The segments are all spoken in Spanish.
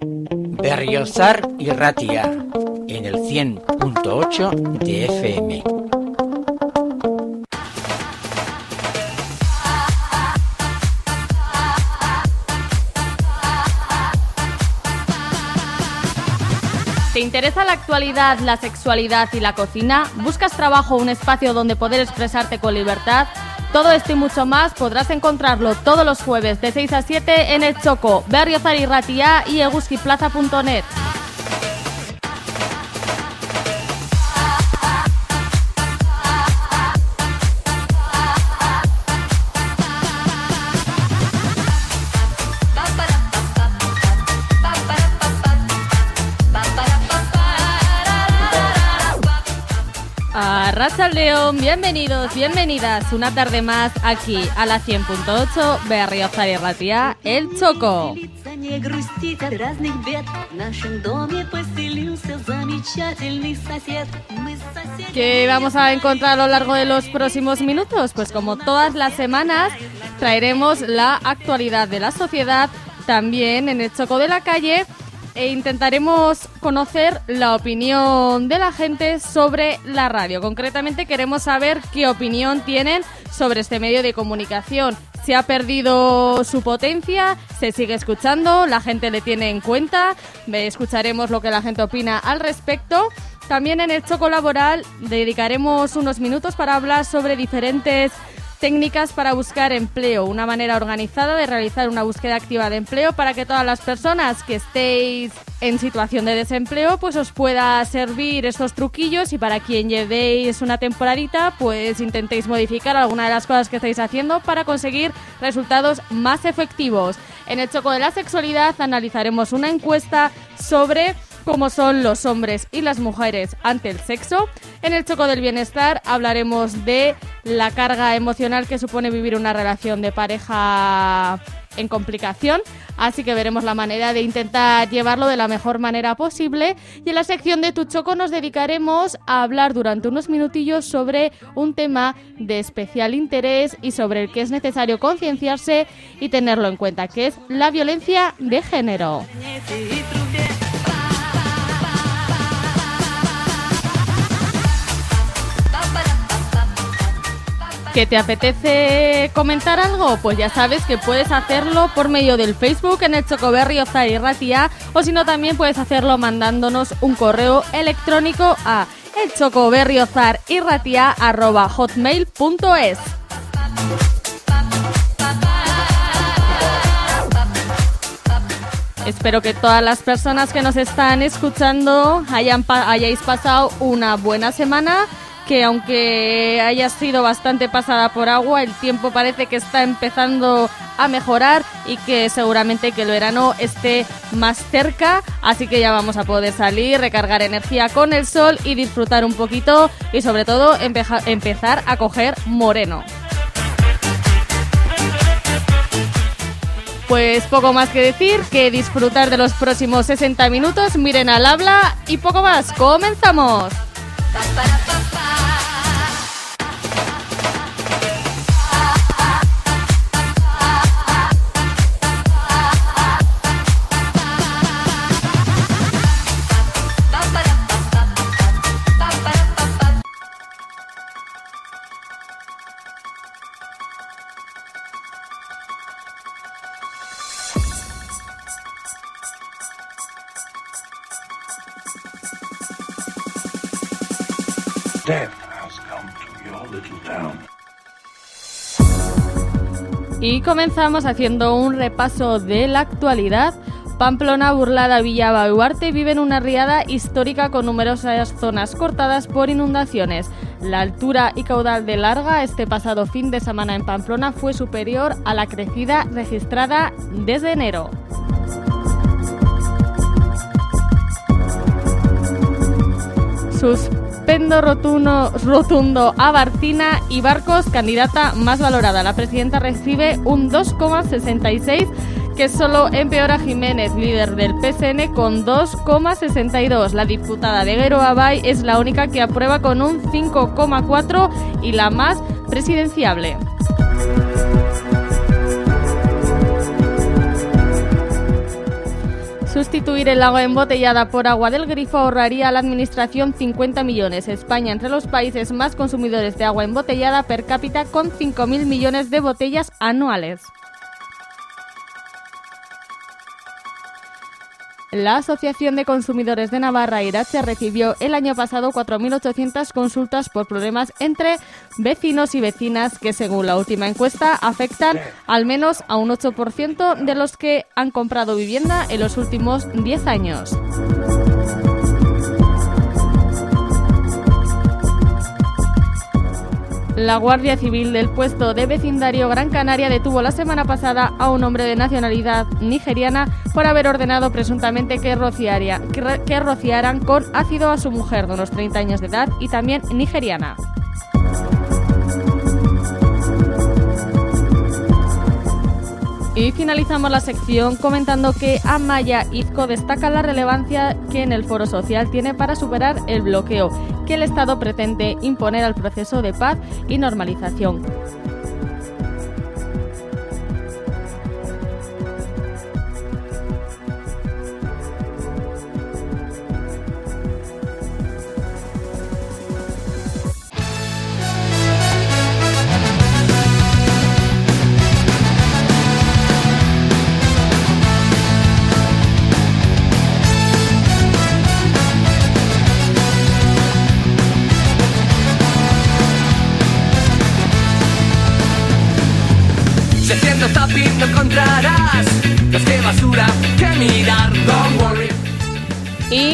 Berriozar y Ratia en el 100.8 de FM. ¿Te interesa la actualidad, la sexualidad y la cocina? ¿Buscas trabajo o un espacio donde poder expresarte con libertad? Todo esto y mucho más podrás encontrarlo todos los jueves de 6 a 7 en el Choco, Berriozar y Ratia y eguskiplaza.net. León, bienvenidos, bienvenidas una tarde más aquí a la 100.8 Berriozar y Ratia, El Choco. ¿Qué vamos a encontrar a lo largo de los próximos minutos? Pues como todas las semanas traeremos la actualidad de la sociedad también en el Choco de la Calle e intentaremos conocer la opinión de la gente sobre la radio. Concretamente queremos saber qué opinión tienen sobre este medio de comunicación. ¿Se ha perdido su potencia? ¿Se sigue escuchando? ¿La gente le tiene en cuenta? Escucharemos lo que la gente opina al respecto. También en el Choco Laboral dedicaremos unos minutos para hablar sobre diferentes técnicas para buscar empleo, una manera organizada de realizar una búsqueda activa de empleo para que todas las personas que estéis en situación de desempleo pues os pueda servir estos truquillos y para quien llevéis una temporadita pues intentéis modificar alguna de las cosas que estáis haciendo para conseguir resultados más efectivos. En el Choco de la Sexualidad analizaremos una encuesta sobre cómo son los hombres y las mujeres ante el sexo. En el Choco del Bienestar hablaremos de la carga emocional que supone vivir una relación de pareja en complicación, así que veremos la manera de intentar llevarlo de la mejor manera posible. Y en la sección de Tu Choco nos dedicaremos a hablar durante unos minutillos sobre un tema de especial interés y sobre el que es necesario concienciarse y tenerlo en cuenta, que es la violencia de género. ¿Que te apetece comentar algo? Pues ya sabes que puedes hacerlo por medio del Facebook en el Chocoberrio y Ratia o si no también puedes hacerlo mandándonos un correo electrónico a hotmail.es Espero que todas las personas que nos están escuchando hayan hayáis pasado una buena semana que aunque haya sido bastante pasada por agua, el tiempo parece que está empezando a mejorar y que seguramente que el verano esté más cerca, así que ya vamos a poder salir, recargar energía con el sol y disfrutar un poquito y sobre todo empezar a coger moreno. Pues poco más que decir, que disfrutar de los próximos 60 minutos, miren al habla y poco más, comenzamos. Y comenzamos haciendo un repaso de la actualidad. Pamplona, Burlada, Villaba y Huarte viven una riada histórica con numerosas zonas cortadas por inundaciones. La altura y caudal de Larga este pasado fin de semana en Pamplona fue superior a la crecida registrada desde enero. Sus Pendo rotundo, rotundo a Barcina y Barcos, candidata más valorada. La presidenta recibe un 2,66 que solo empeora Jiménez, líder del PSN, con 2,62. La diputada de Guero Abay es la única que aprueba con un 5,4 y la más presidenciable. Sustituir el agua embotellada por agua del grifo ahorraría a la Administración 50 millones. España entre los países más consumidores de agua embotellada per cápita con 5.000 millones de botellas anuales. La Asociación de Consumidores de Navarra, Irache, recibió el año pasado 4.800 consultas por problemas entre vecinos y vecinas que, según la última encuesta, afectan al menos a un 8% de los que han comprado vivienda en los últimos 10 años. La Guardia Civil del puesto de vecindario Gran Canaria detuvo la semana pasada a un hombre de nacionalidad nigeriana por haber ordenado presuntamente que, que rociaran con ácido a su mujer de unos 30 años de edad y también nigeriana. Y finalizamos la sección comentando que Amaya Izco destaca la relevancia que en el foro social tiene para superar el bloqueo que el Estado pretende imponer al proceso de paz y normalización.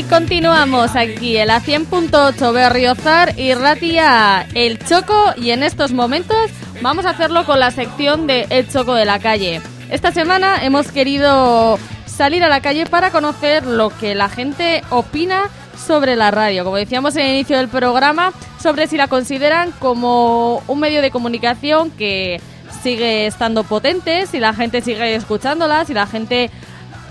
Continuamos aquí en la 100.8 Berriozar y Ratia El Choco y en estos momentos vamos a hacerlo con la sección de El Choco de la calle. Esta semana hemos querido salir a la calle para conocer lo que la gente opina sobre la radio. Como decíamos en el inicio del programa, sobre si la consideran como un medio de comunicación que sigue estando potente, si la gente sigue escuchándola, si la gente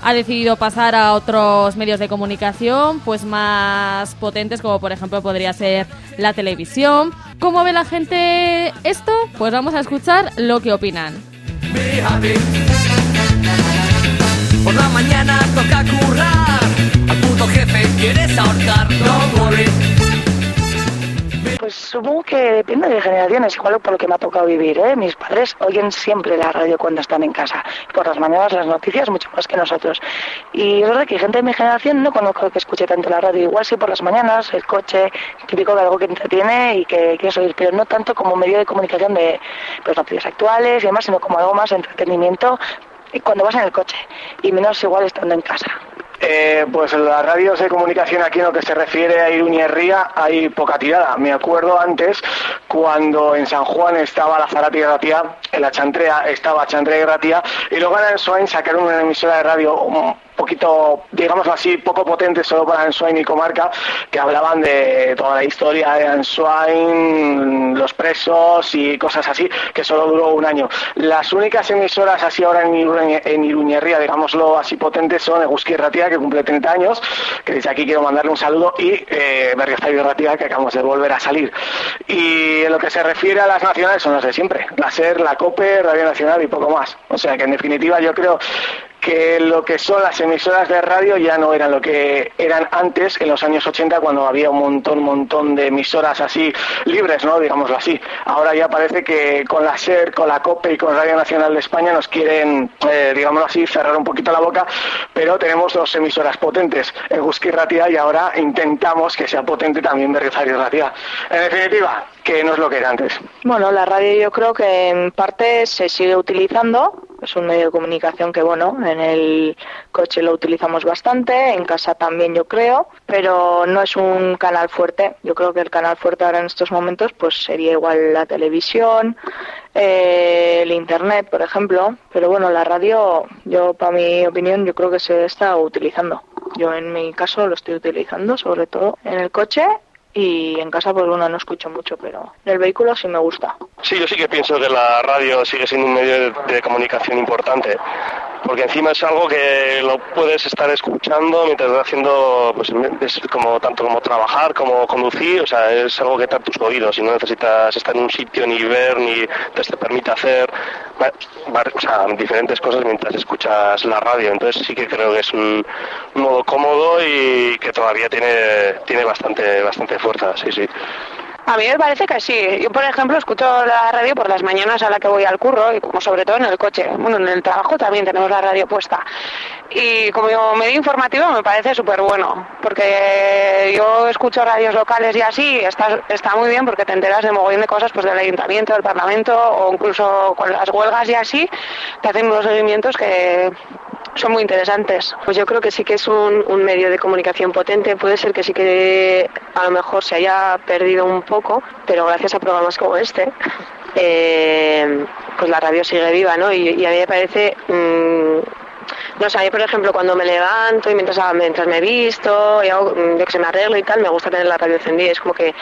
ha decidido pasar a otros medios de comunicación pues más potentes como por ejemplo podría ser la televisión. ¿Cómo ve la gente esto? Pues vamos a escuchar lo que opinan. Por la mañana toca currar, al puto jefe quieres ahorcar, no pues supongo que depende de generaciones, igual por lo que me ha tocado vivir. ¿eh? Mis padres oyen siempre la radio cuando están en casa. Por las mañanas las noticias mucho más que nosotros. Y es verdad que gente de mi generación no conozco que escuche tanto la radio. Igual sí por las mañanas, el coche, típico de algo que entretiene y que quieres oír, pero no tanto como medio de comunicación de pues, noticias actuales y demás, sino como algo más de entretenimiento cuando vas en el coche. Y menos igual estando en casa. Eh, pues las radios de comunicación aquí en lo que se refiere a Iruñerría hay poca tirada. Me acuerdo antes cuando en San Juan estaba la Zarati Gratia, en la Chantrea estaba Chantrea y Gratia, y luego en Swain sacaron una emisora de radio poquito, digamos así, poco potente solo para Answain y comarca, que hablaban de toda la historia de Answain, los presos y cosas así, que solo duró un año. Las únicas emisoras así ahora en, en Iruñería, digámoslo así potentes, son Eguski Ratia, que cumple 30 años, que desde aquí quiero mandarle un saludo, y eh, y Ratia, que acabamos de volver a salir. Y en lo que se refiere a las nacionales, son las de siempre, la SER, la COPE, Radio Nacional y poco más. O sea que en definitiva yo creo que lo que son las emisoras de radio ya no eran lo que eran antes, en los años 80, cuando había un montón, montón de emisoras así libres, ¿no? Digámoslo así. Ahora ya parece que con la SER, con la COPE y con Radio Nacional de España nos quieren, eh, digámoslo así, cerrar un poquito la boca, pero tenemos dos emisoras potentes, Gusky Ratia, y ahora intentamos que sea potente también Berrizar y Ratia. En definitiva, que no es lo que era antes. Bueno, la radio yo creo que en parte se sigue utilizando, es un medio de comunicación que, bueno, en el coche lo utilizamos bastante, en casa también yo creo, pero no es un canal fuerte. Yo creo que el canal fuerte ahora en estos momentos pues sería igual la televisión, eh, el internet, por ejemplo, pero bueno, la radio, yo para mi opinión, yo creo que se está utilizando. Yo en mi caso lo estoy utilizando, sobre todo en el coche y en casa pues bueno no escucho mucho pero en el vehículo sí me gusta. Sí yo sí que pienso que la radio sigue siendo un medio de, comunicación importante porque encima es algo que lo puedes estar escuchando mientras estás haciendo, pues es como tanto como trabajar como conducir, o sea, es algo que está tus oídos y no necesitas estar en un sitio ni ver ni te, permite hacer diferentes cosas mientras escuchas la radio. Entonces sí que creo que es un, modo cómodo y que todavía tiene, tiene bastante, bastante fuerza, sí, sí. A mí me parece que sí. Yo, por ejemplo, escucho la radio por las mañanas a la que voy al curro y como sobre todo en el coche. Bueno, en el trabajo también tenemos la radio puesta. Y como medio informativo me parece súper bueno, porque yo escucho radios locales y así, está, está muy bien porque te enteras de mogollón de cosas pues del ayuntamiento, del parlamento o incluso con las huelgas y así, te hacen unos movimientos que son muy interesantes. Pues yo creo que sí que es un, un, medio de comunicación potente. Puede ser que sí que a lo mejor se haya perdido un poco, pero gracias a programas como este, eh, pues la radio sigue viva, ¿no? Y, a mí me parece... Mmm, no sé, por ejemplo cuando me levanto y mientras, mientras me visto, y hago, yo que se me arreglo y tal, me gusta tener la radio encendida. Es como que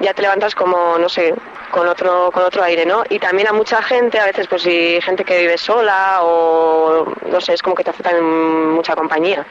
ya te levantas como, no sé, con otro, con otro aire, ¿no? Y también a mucha gente, a veces pues si gente que vive sola o no sé, es como que te hace también mucha compañía.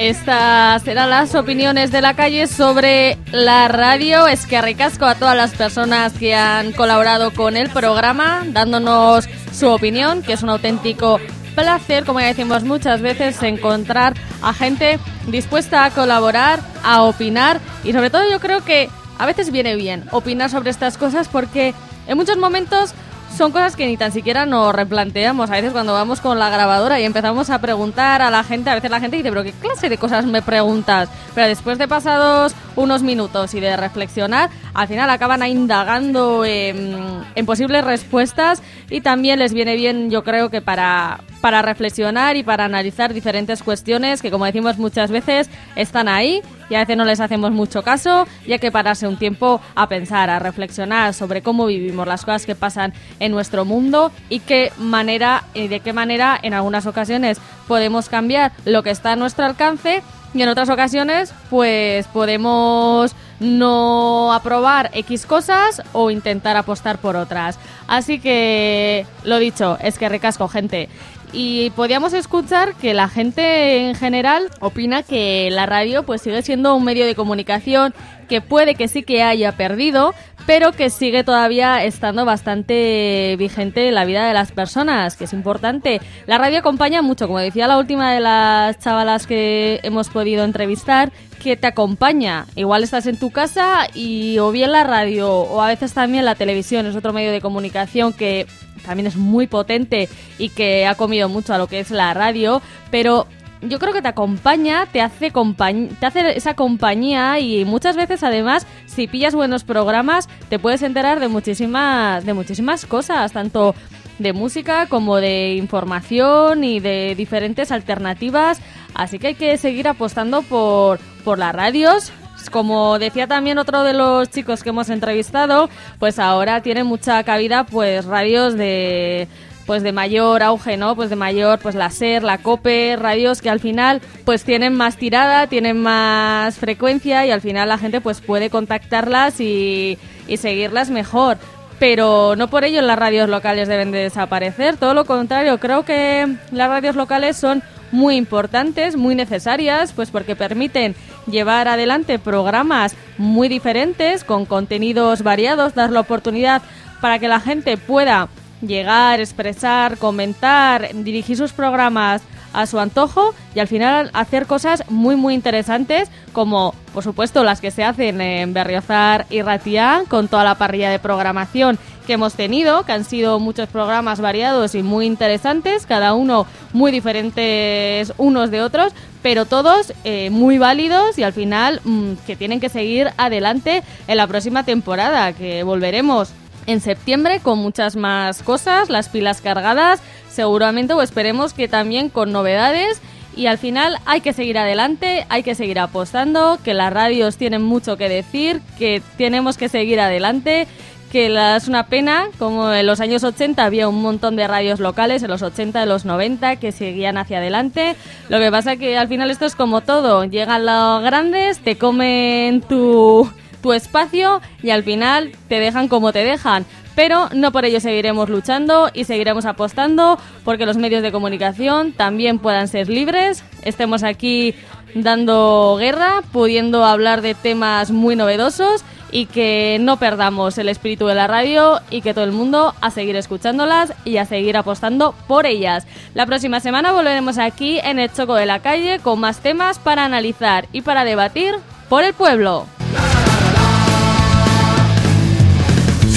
Estas serán las opiniones de la calle sobre la radio. Es que ricasco a todas las personas que han colaborado con el programa, dándonos su opinión, que es un auténtico placer, como ya decimos muchas veces, encontrar a gente dispuesta a colaborar, a opinar y sobre todo yo creo que a veces viene bien opinar sobre estas cosas porque en muchos momentos son cosas que ni tan siquiera nos replanteamos. A veces cuando vamos con la grabadora y empezamos a preguntar a la gente, a veces la gente dice, pero ¿qué clase de cosas me preguntas? Pero después de pasados unos minutos y de reflexionar, al final acaban indagando en, posibles respuestas y también les viene bien, yo creo que para, para reflexionar y para analizar diferentes cuestiones que, como decimos muchas veces, están ahí y a veces no les hacemos mucho caso y hay que pararse un tiempo a pensar, a reflexionar sobre cómo vivimos las cosas que pasan en nuestro mundo y qué manera y de qué manera en algunas ocasiones podemos cambiar lo que está a nuestro alcance y en otras ocasiones pues podemos no aprobar X cosas o intentar apostar por otras. Así que lo dicho, es que recasco gente y podíamos escuchar que la gente en general opina que la radio pues sigue siendo un medio de comunicación que puede que sí que haya perdido, pero que sigue todavía estando bastante vigente en la vida de las personas, que es importante. La radio acompaña mucho, como decía la última de las chavalas que hemos podido entrevistar, que te acompaña. Igual estás en tu casa y o bien la radio o a veces también la televisión es otro medio de comunicación que también es muy potente y que ha comido mucho a lo que es la radio, pero yo creo que te acompaña, te hace, te hace esa compañía y muchas veces además si pillas buenos programas te puedes enterar de muchísimas, de muchísimas cosas, tanto de música como de información y de diferentes alternativas. Así que hay que seguir apostando por, por las radios, como decía también otro de los chicos que hemos entrevistado, pues ahora tiene mucha cabida pues radios de pues de mayor auge, ¿no? Pues de mayor, pues la SER, la COPE, radios que al final pues tienen más tirada, tienen más frecuencia y al final la gente pues puede contactarlas y, y seguirlas mejor. Pero no por ello las radios locales deben de desaparecer, todo lo contrario, creo que las radios locales son muy importantes, muy necesarias, pues porque permiten llevar adelante programas muy diferentes, con contenidos variados, dar la oportunidad para que la gente pueda llegar, expresar, comentar, dirigir sus programas a su antojo y al final hacer cosas muy muy interesantes como por supuesto las que se hacen en Berriozar y Ratián con toda la parrilla de programación que hemos tenido, que han sido muchos programas variados y muy interesantes, cada uno muy diferentes unos de otros, pero todos eh, muy válidos y al final mm, que tienen que seguir adelante en la próxima temporada, que volveremos en septiembre con muchas más cosas, las pilas cargadas, seguramente o esperemos que también con novedades y al final hay que seguir adelante, hay que seguir apostando, que las radios tienen mucho que decir, que tenemos que seguir adelante que es una pena, como en los años 80 había un montón de radios locales, en los 80, en los 90, que seguían hacia adelante. Lo que pasa que al final esto es como todo, llegan los grandes, te comen tu, tu espacio y al final te dejan como te dejan. Pero no por ello seguiremos luchando y seguiremos apostando porque los medios de comunicación también puedan ser libres, estemos aquí dando guerra, pudiendo hablar de temas muy novedosos y que no perdamos el espíritu de la radio y que todo el mundo a seguir escuchándolas y a seguir apostando por ellas. La próxima semana volveremos aquí en el Choco de la Calle con más temas para analizar y para debatir por el pueblo.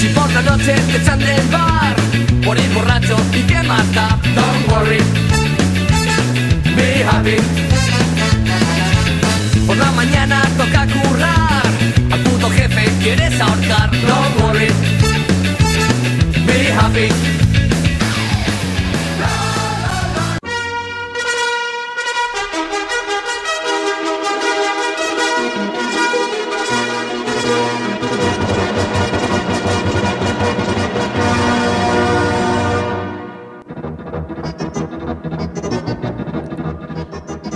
Si por la noche te echan del bar por ir borracho y que mata, don't worry, be happy. Por la mañana toca currar jefe quieres ahorcar, no worry, be happy.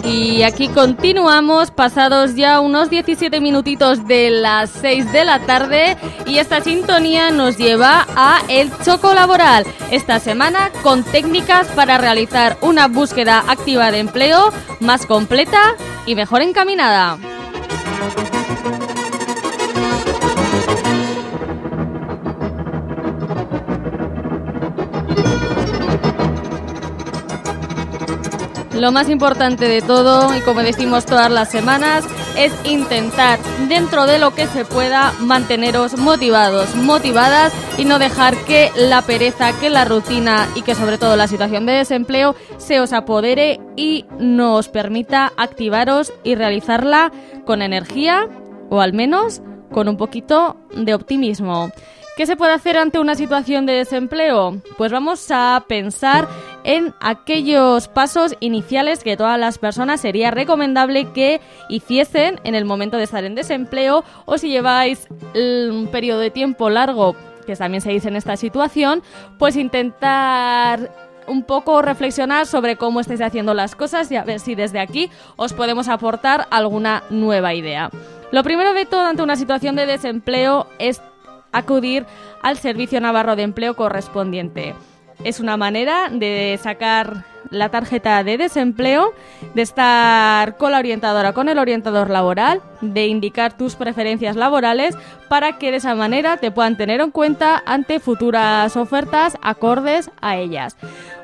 Y aquí continuamos, pasados ya unos 17 minutitos de las 6 de la tarde y esta sintonía nos lleva a el Choco Laboral, esta semana con técnicas para realizar una búsqueda activa de empleo más completa y mejor encaminada. Lo más importante de todo, y como decimos todas las semanas, es intentar, dentro de lo que se pueda, manteneros motivados, motivadas y no dejar que la pereza, que la rutina y que sobre todo la situación de desempleo se os apodere y no os permita activaros y realizarla con energía o al menos con un poquito de optimismo. ¿Qué se puede hacer ante una situación de desempleo? Pues vamos a pensar en aquellos pasos iniciales que todas las personas sería recomendable que hiciesen en el momento de estar en desempleo o si lleváis un periodo de tiempo largo, que también se dice en esta situación, pues intentar un poco reflexionar sobre cómo estáis haciendo las cosas y a ver si desde aquí os podemos aportar alguna nueva idea. Lo primero de todo ante una situación de desempleo es acudir al Servicio Navarro de Empleo correspondiente. Es una manera de sacar la tarjeta de desempleo, de estar con la orientadora, con el orientador laboral, de indicar tus preferencias laborales para que de esa manera te puedan tener en cuenta ante futuras ofertas acordes a ellas.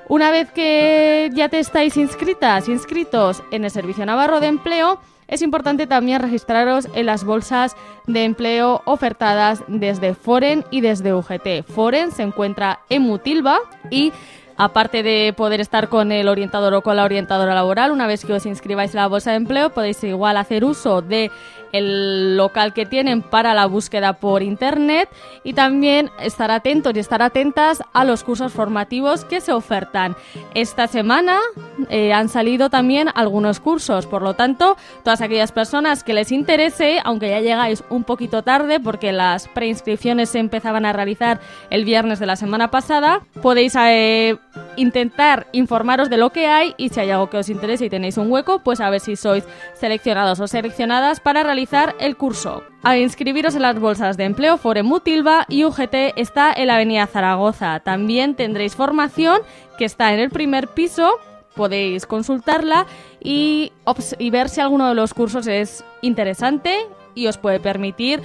Una vez que ya te estáis inscritas, inscritos en el Servicio Navarro de Empleo, es importante también registraros en las bolsas de empleo ofertadas desde Foren y desde UGT. Foren se encuentra en Mutilva y Aparte de poder estar con el orientador o con la orientadora laboral, una vez que os inscribáis en la bolsa de empleo, podéis igual hacer uso de el local que tienen para la búsqueda por internet y también estar atentos y estar atentas a los cursos formativos que se ofertan. Esta semana eh, han salido también algunos cursos, por lo tanto, todas aquellas personas que les interese, aunque ya llegáis un poquito tarde porque las preinscripciones se empezaban a realizar el viernes de la semana pasada, podéis eh, intentar informaros de lo que hay y si hay algo que os interese y tenéis un hueco, pues a ver si sois seleccionados o seleccionadas para realizar el curso. A inscribiros en las bolsas de empleo Fore Mutilva y UGT está en la avenida Zaragoza. También tendréis formación que está en el primer piso podéis consultarla y, ver si alguno de los cursos es interesante y os puede permitir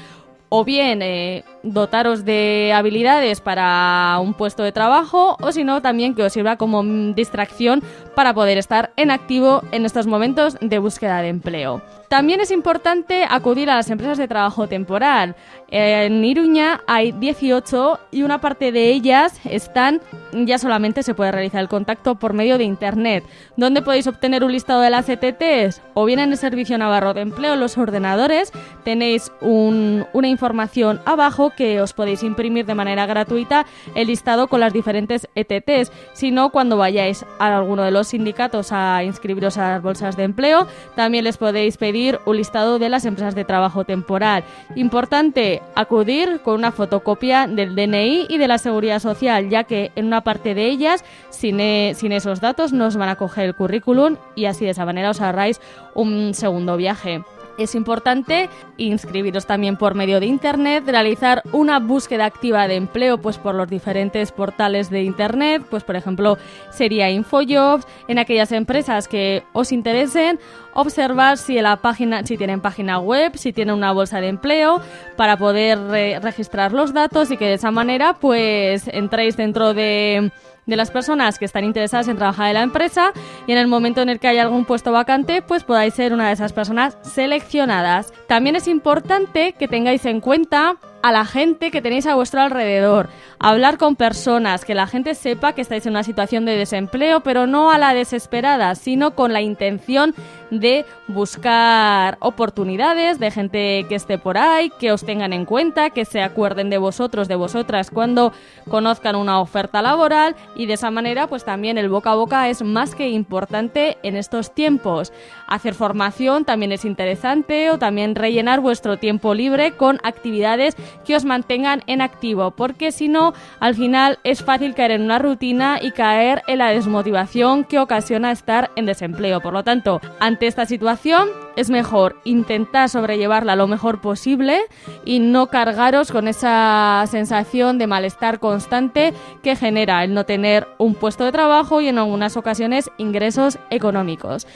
o bien eh, dotaros de habilidades para un puesto de trabajo o si no también que os sirva como distracción para poder estar en activo en estos momentos de búsqueda de empleo. También es importante acudir a las empresas de trabajo temporal. En Iruña hay 18 y una parte de ellas están, ya solamente se puede realizar el contacto por medio de Internet. ¿Dónde podéis obtener un listado de las ETTs? O bien en el Servicio Navarro de Empleo, los ordenadores, tenéis una información abajo que os podéis imprimir de manera gratuita el listado con las diferentes ETTs, sino cuando vayáis a alguno de los sindicatos a inscribiros a las bolsas de empleo, también les podéis pedir un listado de las empresas de trabajo temporal. Importante acudir con una fotocopia del DNI y de la Seguridad Social, ya que en una parte de ellas, sin, e- esos datos, no os van a coger el currículum y así de esa manera os ahorráis un segundo viaje. Es importante inscribiros también por medio de internet, realizar una búsqueda activa de empleo pues por los diferentes portales de internet, pues por ejemplo sería Infojobs, en aquellas empresas que os interesen, observar si la página si tienen página web, si tienen una bolsa de empleo para poder eh, registrar los datos y que de esa manera pues entréis dentro de de las personas que están interesadas en trabajar en la empresa y en el momento en el que haya algún puesto vacante, pues podáis ser una de esas personas seleccionadas. También es importante que tengáis en cuenta a la gente que tenéis a vuestro alrededor, hablar con personas, que la gente sepa que estáis en una situación de desempleo, pero no a la desesperada, sino con la intención de buscar oportunidades, de gente que esté por ahí, que os tengan en cuenta, que se acuerden de vosotros, de vosotras cuando conozcan una oferta laboral y de esa manera pues también el boca a boca es más que importante en estos tiempos. Hacer formación también es interesante o también rellenar vuestro tiempo libre con actividades que os mantengan en activo, porque si no, al final es fácil caer en una rutina y caer en la desmotivación que ocasiona estar en desempleo. Por lo tanto, ante esta situación es mejor intentar sobrellevarla lo mejor posible y no cargaros con esa sensación de malestar constante que genera el no tener un puesto de trabajo y en algunas ocasiones ingresos económicos.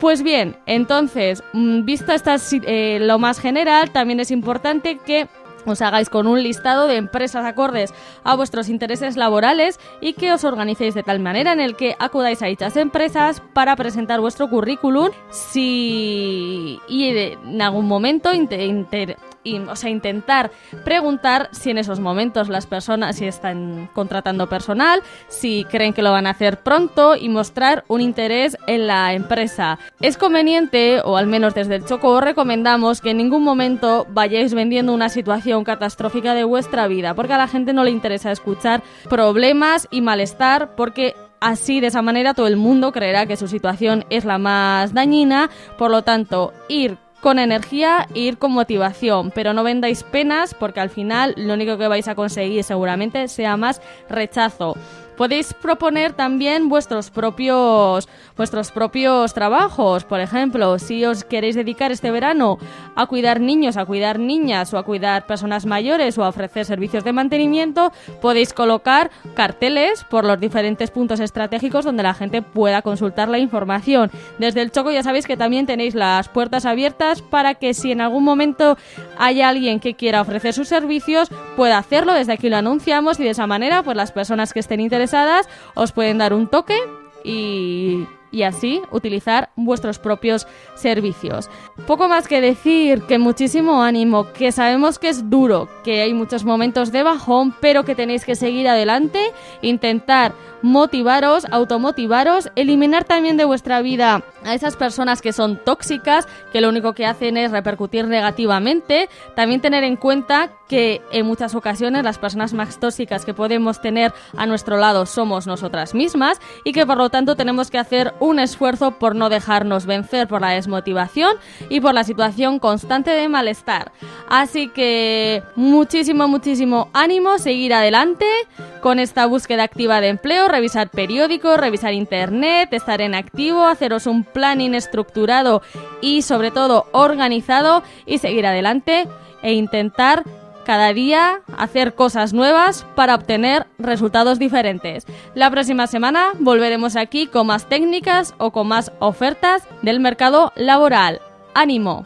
Pues bien, entonces, mm, visto esta, eh, lo más general, también es importante que os hagáis con un listado de empresas acordes a vuestros intereses laborales y que os organicéis de tal manera en el que acudáis a dichas empresas para presentar vuestro currículum si y en algún momento inte- inter- y, o sea, intentar preguntar si en esos momentos las personas si están contratando personal, si creen que lo van a hacer pronto y mostrar un interés en la empresa. Es conveniente, o al menos desde el Choco os recomendamos que en ningún momento vayáis vendiendo una situación catastrófica de vuestra vida, porque a la gente no le interesa escuchar problemas y malestar, porque Así, de esa manera, todo el mundo creerá que su situación es la más dañina. Por lo tanto, ir con energía e ir con motivación, pero no vendáis penas porque al final lo único que vais a conseguir seguramente sea más rechazo. Podéis proponer también vuestros propios vuestros propios trabajos, por ejemplo, si os queréis dedicar este verano a cuidar niños, a cuidar niñas o a cuidar personas mayores o a ofrecer servicios de mantenimiento, podéis colocar carteles por los diferentes puntos estratégicos donde la gente pueda consultar la información. Desde el Choco ya sabéis que también tenéis las puertas abiertas para que si en algún momento hay alguien que quiera ofrecer sus servicios, pueda hacerlo. Desde aquí lo anunciamos y de esa manera, pues las personas que estén interesadas os pueden dar un toque y, y así utilizar vuestros propios servicios. Poco más que decir, que muchísimo ánimo, que sabemos que es duro, que hay muchos momentos de bajón, pero que tenéis que seguir adelante, intentar motivaros, automotivaros, eliminar también de vuestra vida a esas personas que son tóxicas, que lo único que hacen es repercutir negativamente, también tener en cuenta que en muchas ocasiones las personas más tóxicas que podemos tener a nuestro lado somos nosotras mismas y que por lo tanto tenemos que hacer un esfuerzo por no dejarnos vencer por la desmotivación y por la situación constante de malestar. Así que muchísimo, muchísimo ánimo, seguir adelante con esta búsqueda activa de empleo, revisar periódicos, revisar internet, estar en activo, haceros un planning estructurado y sobre todo organizado y seguir adelante e intentar cada día hacer cosas nuevas para obtener resultados diferentes. La próxima semana volveremos aquí con más técnicas o con más ofertas del mercado laboral. ¡Ánimo!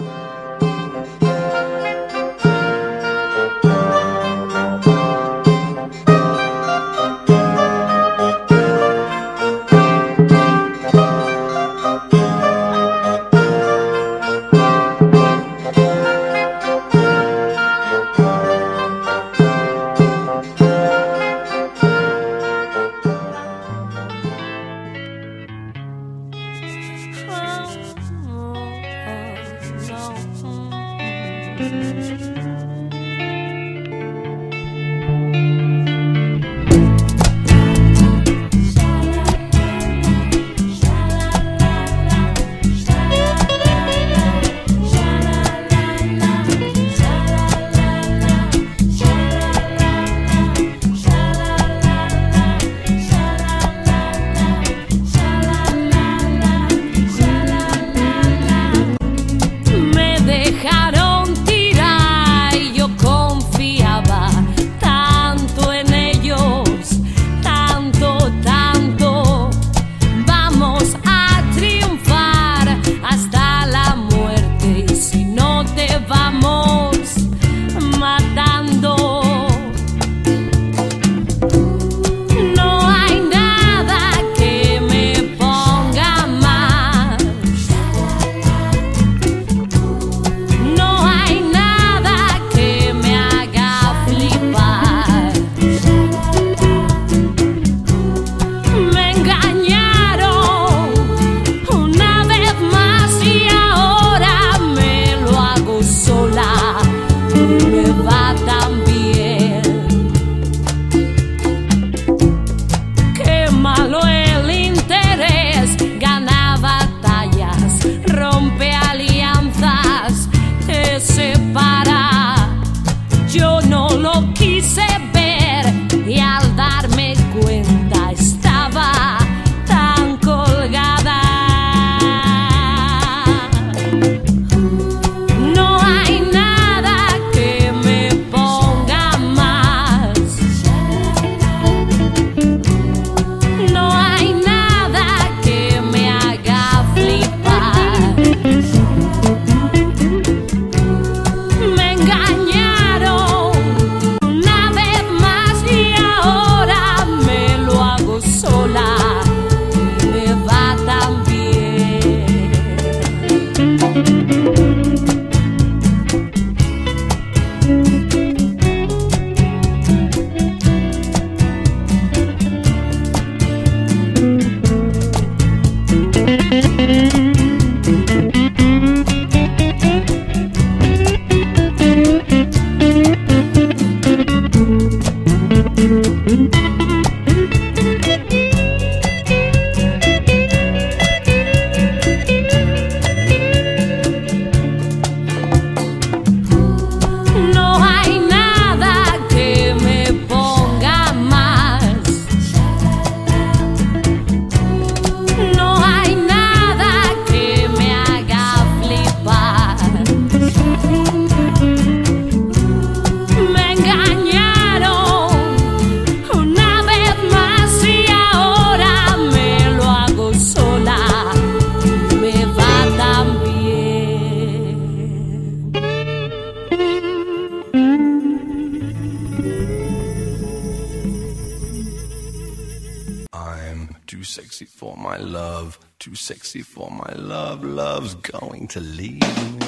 For my love. Love's going to leave me.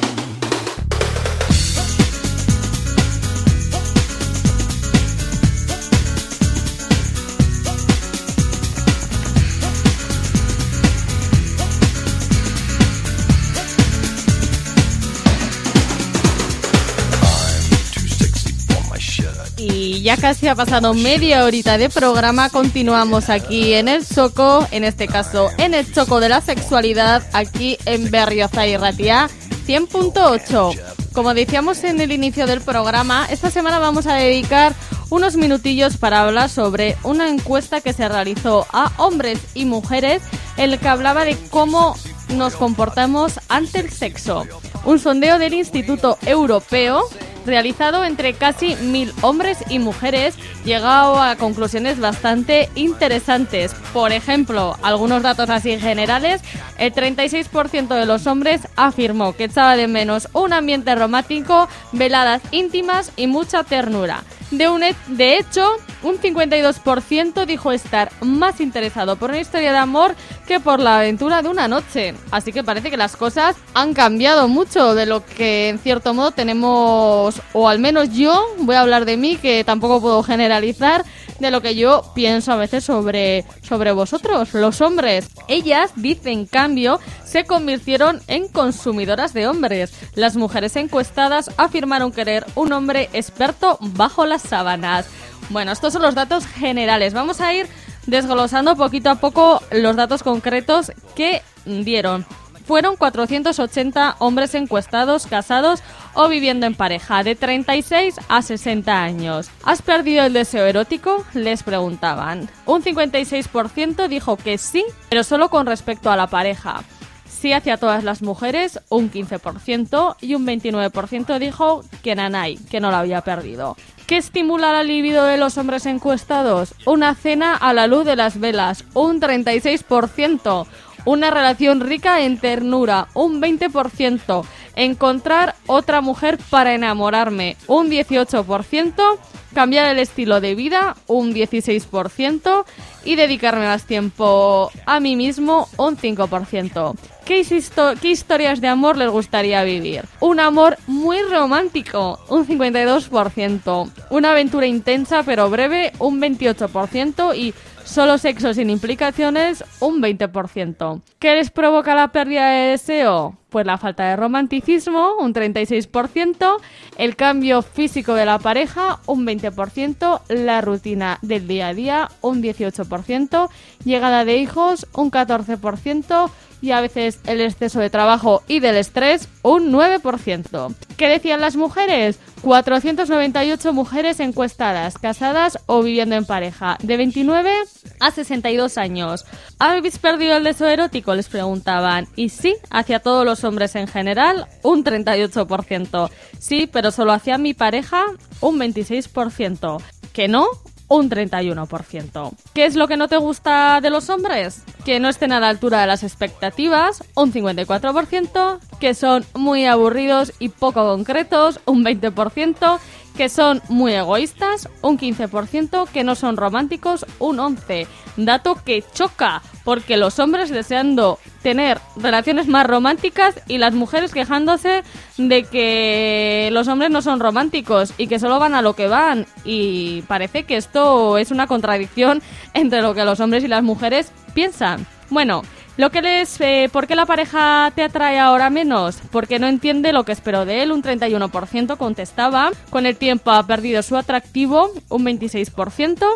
Casi ha pasado media horita de programa, continuamos aquí en el Choco, en este caso en el Choco de la Sexualidad, aquí en Berrioza y Ratia 100.8. Como decíamos en el inicio del programa, esta semana vamos a dedicar unos minutillos para hablar sobre una encuesta que se realizó a hombres y mujeres en el que hablaba de cómo nos comportamos ante el sexo. Un sondeo del Instituto Europeo realizado entre casi mil hombres y mujeres, llegado a conclusiones bastante interesantes. Por ejemplo, algunos datos así generales, el 36% de los hombres afirmó que echaba de menos un ambiente romántico, veladas íntimas y mucha ternura. De, un, de hecho, un 52% dijo estar más interesado por una historia de amor que por la aventura de una noche. Así que parece que las cosas han cambiado mucho de lo que en cierto modo tenemos, o al menos yo, voy a hablar de mí, que tampoco puedo generalizar, de lo que yo pienso a veces sobre, sobre vosotros, los hombres. Ellas, dice en cambio, se convirtieron en consumidoras de hombres. Las mujeres encuestadas afirmaron querer un hombre experto bajo las sábanas. Bueno, estos son los datos generales. Vamos a ir desglosando poquito a poco los datos concretos que dieron. Fueron 480 hombres encuestados, casados o viviendo en pareja, de 36 a 60 años. ¿Has perdido el deseo erótico? Les preguntaban. Un 56% dijo que sí, pero solo con respecto a la pareja. Sí hacia todas las mujeres, un 15%, y un 29% dijo que nanay, que no la había perdido. ¿Qué estimula la libido de los hombres encuestados? Una cena a la luz de las velas, un 36%. Una relación rica en ternura, un 20%. Encontrar otra mujer para enamorarme, un 18%. Cambiar el estilo de vida, un 16%. Y dedicarme más tiempo a mí mismo, un 5%. ¿Qué, histo- ¿Qué historias de amor les gustaría vivir? Un amor muy romántico, un 52%. Una aventura intensa pero breve, un 28%. Y solo sexo sin implicaciones, un 20%. ¿Qué les provoca la pérdida de deseo? Pues la falta de romanticismo, un 36%, el cambio físico de la pareja, un 20%, la rutina del día a día, un 18%, llegada de hijos, un 14%, y a veces el exceso de trabajo y del estrés, un 9%. ¿Qué decían las mujeres? 498 mujeres encuestadas, casadas o viviendo en pareja, de 29 a 62 años. ¿Habéis perdido el deseo erótico? Les preguntaban. Y sí, hacia todos los hombres en general, un 38%. Sí, pero solo hacia mi pareja, un 26%. ¿Que no? un 31%. ¿Qué es lo que no te gusta de los hombres? Que no estén a la altura de las expectativas, un 54%, que son muy aburridos y poco concretos, un 20%, que son muy egoístas, un 15%, que no son románticos, un 11%. Dato que choca, porque los hombres deseando tener relaciones más románticas y las mujeres quejándose de que los hombres no son románticos y que solo van a lo que van. Y parece que esto es una contradicción entre lo que los hombres y las mujeres piensan. Bueno, lo que les, eh, ¿por qué la pareja te atrae ahora menos? Porque no entiende lo que esperó de él, un 31% contestaba. Con el tiempo ha perdido su atractivo, un 26%.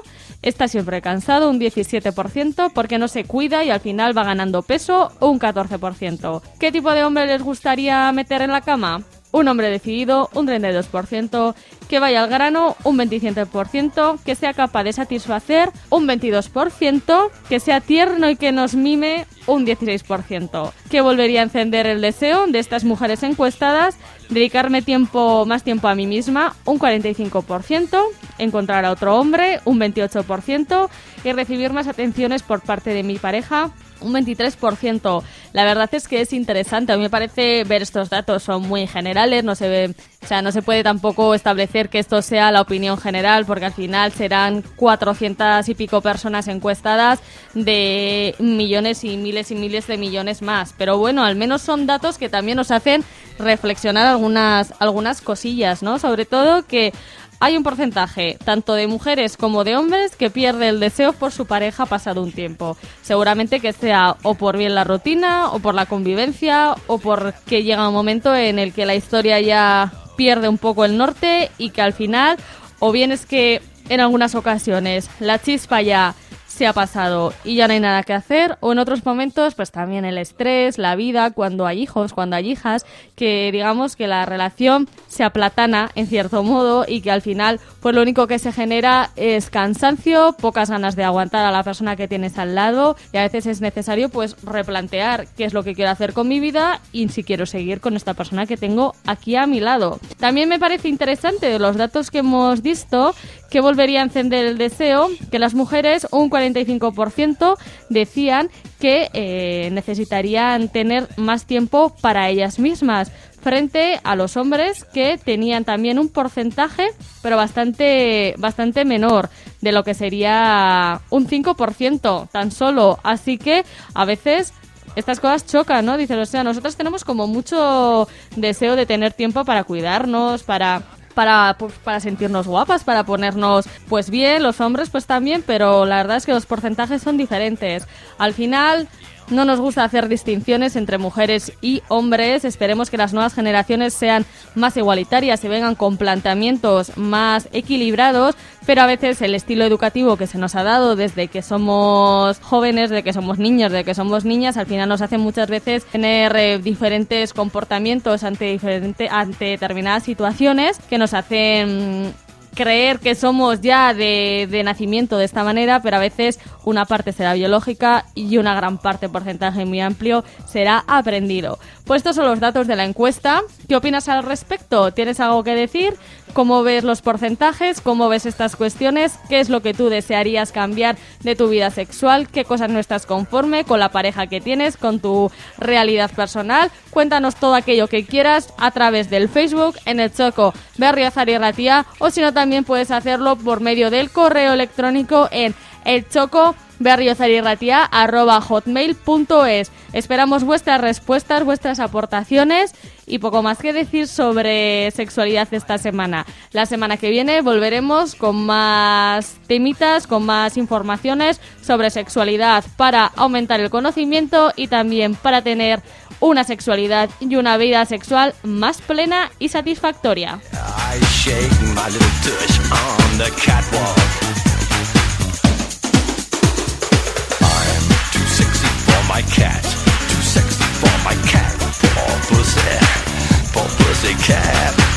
Está siempre cansado, un 17%, porque no se cuida y al final va ganando peso, un 14%. ¿Qué tipo de hombre les gustaría meter en la cama? Un hombre decidido, un 32%, que vaya al grano, un 27%, que sea capaz de satisfacer, un 22%, que sea tierno y que nos mime, un 16%, que volvería a encender el deseo de estas mujeres encuestadas, dedicarme tiempo, más tiempo a mí misma, un 45%, encontrar a otro hombre, un 28%, y recibir más atenciones por parte de mi pareja, un 23%. la verdad es que es interesante. A mí me parece ver estos datos son muy generales, no se ve, o sea, no se puede tampoco establecer que esto sea la opinión general, porque al final serán 400 y pico personas encuestadas de millones y miles y miles de millones más. Pero bueno, al menos son datos que también nos hacen reflexionar algunas, algunas cosillas, ¿no? Sobre todo que hay un porcentaje tanto de mujeres como de hombres que pierde el deseo por su pareja pasado un tiempo. Seguramente que sea o por bien la rutina, o por la convivencia, o porque llega un momento en el que la historia ya pierde un poco el norte y que al final, o bien es que en algunas ocasiones la chispa ya se ha pasado y ya no hay nada que hacer, o en otros momentos, pues también el estrés, la vida, cuando hay hijos, cuando hay hijas, que digamos que la relación se aplatana en cierto modo y que al final, pues lo único que se genera es cansancio, pocas ganas de aguantar a la persona que tienes al lado y a veces es necesario pues replantear qué es lo que quiero hacer con mi vida y si quiero seguir con esta persona que tengo aquí a mi lado. También me parece interesante los datos que hemos visto que volvería a encender el deseo, que las mujeres, un 45% decían que eh, necesitarían tener más tiempo para ellas mismas, frente a los hombres que tenían también un porcentaje, pero bastante, bastante menor de lo que sería un 5% tan solo. Así que a veces estas cosas chocan, ¿no? Dicen, o sea, nosotros tenemos como mucho deseo de tener tiempo para cuidarnos, para para, pues, para sentirnos guapas, para ponernos pues bien, los hombres pues también, pero la verdad es que los porcentajes son diferentes. Al final no nos gusta hacer distinciones entre mujeres y hombres. Esperemos que las nuevas generaciones sean más igualitarias y vengan con planteamientos más equilibrados, pero a veces el estilo educativo que se nos ha dado desde que somos jóvenes, desde que somos niños, desde que somos niñas, al final nos hace muchas veces tener eh, diferentes comportamientos ante, diferente, ante determinadas situaciones que nos hacen creer que somos ya de, de, nacimiento de esta manera, pero a veces una parte será biológica y una gran parte, porcentaje muy amplio, será aprendido. Pues estos son los datos de la encuesta. ¿Qué opinas al respecto? ¿Tienes algo que decir? ¿Cómo ves los porcentajes? ¿Cómo ves estas cuestiones? ¿Qué es lo que tú desearías cambiar de tu vida sexual? ¿Qué cosas no estás conforme con la pareja que tienes, con tu realidad personal? Cuéntanos todo aquello que quieras a través del Facebook, en el Choco Berriozar y Ratía, o si no, también puedes hacerlo por medio del correo electrónico en el choco hotmail.es. Esperamos vuestras respuestas, vuestras aportaciones y poco más que decir sobre sexualidad esta semana. La semana que viene volveremos con más temitas, con más informaciones sobre sexualidad para aumentar el conocimiento y también para tener una sexualidad y una vida sexual más plena y satisfactoria. My cat. Too sexy for my cat. Poor pussy. Poor pussy cat.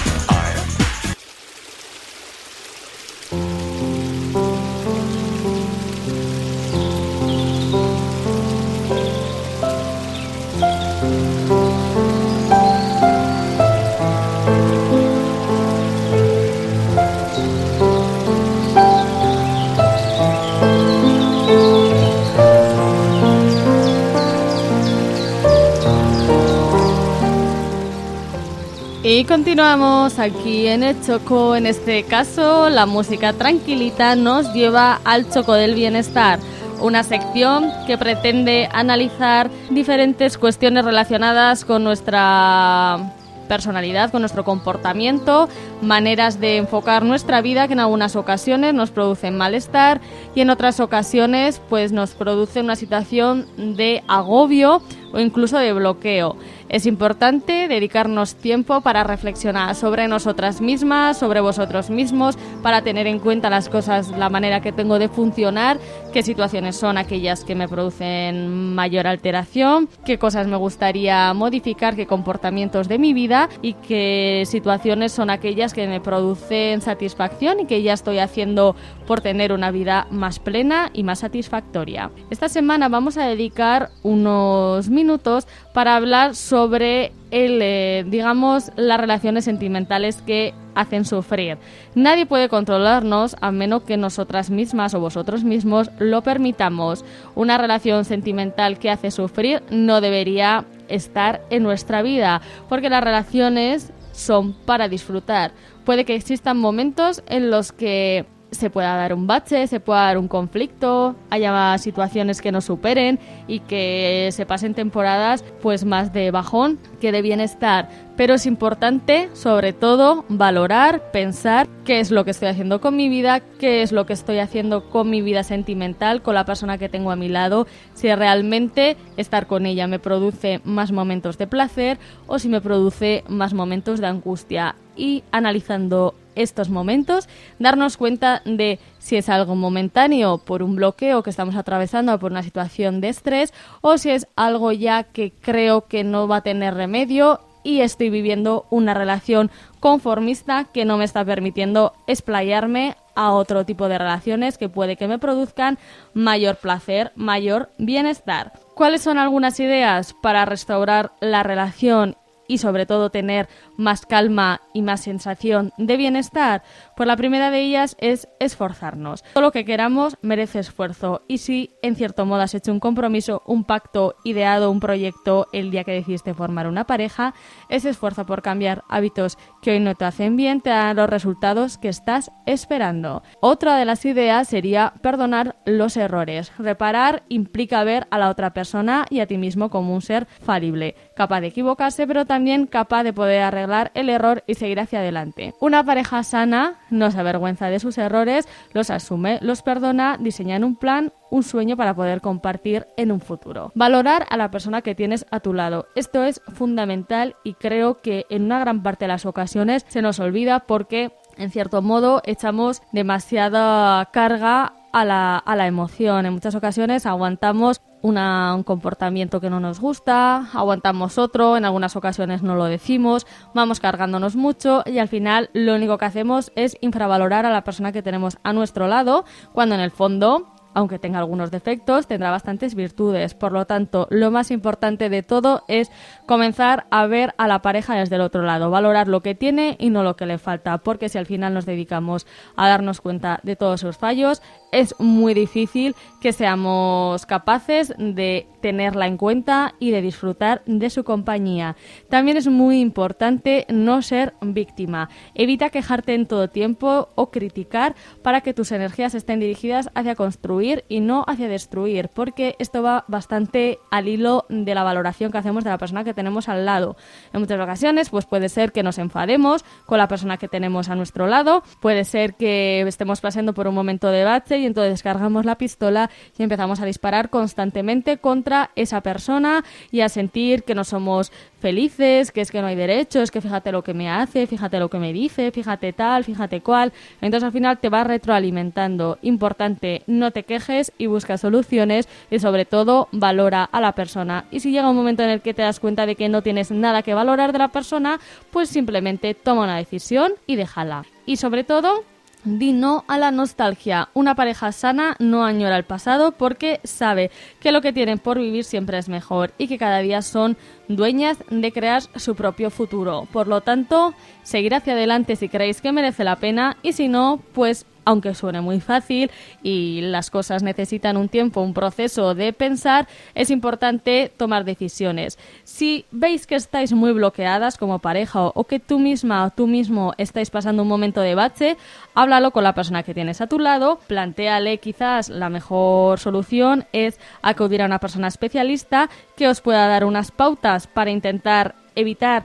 Y continuamos aquí en el Choco. En este caso, la música tranquilita nos lleva al Choco del Bienestar, una sección que pretende analizar diferentes cuestiones relacionadas con nuestra personalidad, con nuestro comportamiento, maneras de enfocar nuestra vida que en algunas ocasiones nos producen malestar y en otras ocasiones pues nos produce una situación de agobio o incluso de bloqueo. Es importante dedicarnos tiempo para reflexionar sobre nosotras mismas, sobre vosotros mismos, para tener en cuenta las cosas, la manera que tengo de funcionar, qué situaciones son aquellas que me producen mayor alteración, qué cosas me gustaría modificar, qué comportamientos de mi vida y qué situaciones son aquellas que me producen satisfacción y que ya estoy haciendo por tener una vida más plena y más satisfactoria. Esta semana vamos a dedicar unos minutos para hablar sobre el, eh, digamos, las relaciones sentimentales que hacen sufrir. Nadie puede controlarnos a menos que nosotras mismas o vosotros mismos lo permitamos. Una relación sentimental que hace sufrir no debería estar en nuestra vida, porque las relaciones son para disfrutar. Puede que existan momentos en los que se pueda dar un bache, se pueda dar un conflicto, haya situaciones que nos superen y que se pasen temporadas pues más de bajón que de bienestar. Pero es importante, sobre todo, valorar, pensar qué es lo que estoy haciendo con mi vida, qué es lo que estoy haciendo con mi vida sentimental, con la persona que tengo a mi lado, si realmente estar con ella me produce más momentos de placer o si me produce más momentos de angustia. Y analizando estos momentos, darnos cuenta de si es algo momentáneo por un bloqueo que estamos atravesando por una situación de estrés o si es algo ya que creo que no va a tener remedio y estoy viviendo una relación conformista que no me está permitiendo explayarme a otro tipo de relaciones que puede que me produzcan mayor placer, mayor bienestar. ¿Cuáles son algunas ideas para restaurar la relación y sobre todo tener más calma y más sensación de bienestar? Pues la primera de ellas es esforzarnos. Todo lo que queramos merece esfuerzo y si en cierto modo has hecho un compromiso, un pacto, ideado un proyecto el día que decidiste formar una pareja, ese esfuerzo por cambiar hábitos que hoy no te hacen bien te dan los resultados que estás esperando. Otra de las ideas sería perdonar los errores. Reparar implica ver a la otra persona y a ti mismo como un ser falible, capaz de equivocarse pero también capaz de poder arreglar el error y seguir hacia adelante. Una pareja sana no se avergüenza de sus errores, los asume, los perdona, diseñan un plan, un sueño para poder compartir en un futuro. Valorar a la persona que tienes a tu lado. Esto es fundamental y creo que en una gran parte de las ocasiones se nos olvida porque en cierto modo echamos demasiada carga a la, a la emoción. En muchas ocasiones aguantamos un comportamiento que no nos gusta, aguantamos otro, en algunas ocasiones no lo decimos, vamos cargándonos mucho y al final lo único que hacemos es infravalorar a la persona que tenemos a nuestro lado, cuando en el fondo aunque tenga algunos defectos, tendrá bastantes virtudes. Por lo tanto, lo más importante de todo es comenzar a ver a la pareja desde el otro lado, valorar lo que tiene y no lo que le falta, porque si al final nos dedicamos a darnos cuenta de todos sus fallos, es muy difícil que seamos capaces de tenerla en cuenta y de disfrutar de su compañía. También es muy importante no ser víctima. Evita quejarte en todo tiempo o criticar para que tus energías estén dirigidas hacia construir y no hacia destruir, porque esto va bastante al hilo de la valoración que hacemos de la persona que tenemos al lado. En muchas ocasiones, pues puede ser que nos enfademos con la persona que tenemos a nuestro lado, puede ser que estemos pasando por un momento de bache y entonces descargamos la pistola y empezamos a disparar constantemente contra esa persona y a sentir que no somos felices, que es que no hay derechos, que fíjate lo que me hace, fíjate lo que me dice, fíjate tal, fíjate cual. Entonces al final te va retroalimentando. Importante, no te quejes y busca soluciones y sobre todo valora a la persona. Y si llega un momento en el que te das cuenta de que no tienes nada que valorar de la persona, pues simplemente toma una decisión y déjala. Y sobre todo, Di no a la nostalgia. Una pareja sana no añora el pasado porque sabe que lo que tienen por vivir siempre es mejor y que cada día son dueñas de crear su propio futuro. Por lo tanto, seguir hacia adelante si creéis que merece la pena y si no, pues aunque suene muy fácil y las cosas necesitan un tiempo, un proceso de pensar, es importante tomar decisiones. Si veis que estáis muy bloqueadas como pareja o que tú misma o tú mismo estáis pasando un momento de bache, háblalo con la persona que tienes a tu lado, planteale quizás la mejor solución es acudir a una persona especialista que os pueda dar unas pautas para intentar evitar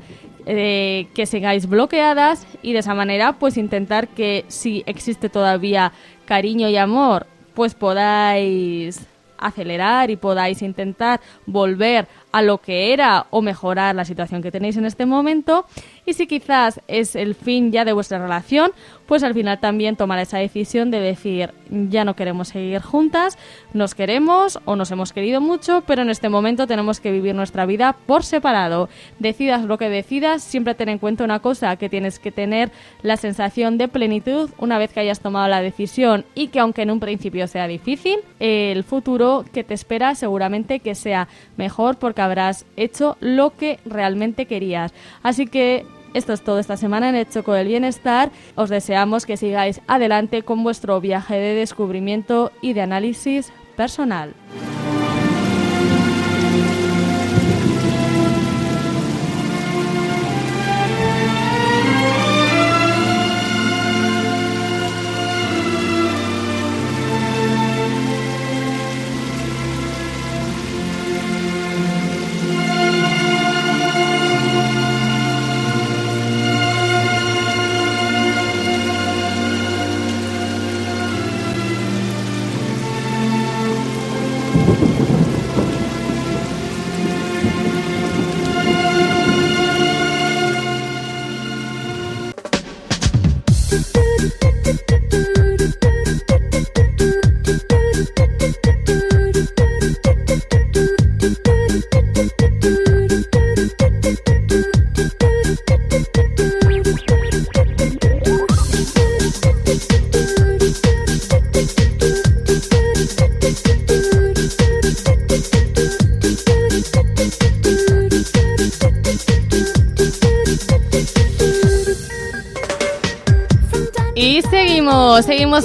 que sigáis bloqueadas y de esa manera pues intentar que si existe todavía cariño y amor pues podáis acelerar y podáis intentar volver a lo que era o mejorar la situación que tenéis en este momento y si quizás es el fin ya de vuestra relación, pues al final también tomar esa decisión de decir ya no queremos seguir juntas, nos queremos o nos hemos querido mucho, pero en este momento tenemos que vivir nuestra vida por separado. Decidas lo que decidas, siempre ten en cuenta una cosa, que tienes que tener la sensación de plenitud una vez que hayas tomado la decisión y que aunque en un principio sea difícil, el futuro que te espera seguramente que sea mejor porque habrás hecho lo que realmente querías. Así que esto es todo esta semana en el Choco del Bienestar. Os deseamos que sigáis adelante con vuestro viaje de descubrimiento y de análisis personal.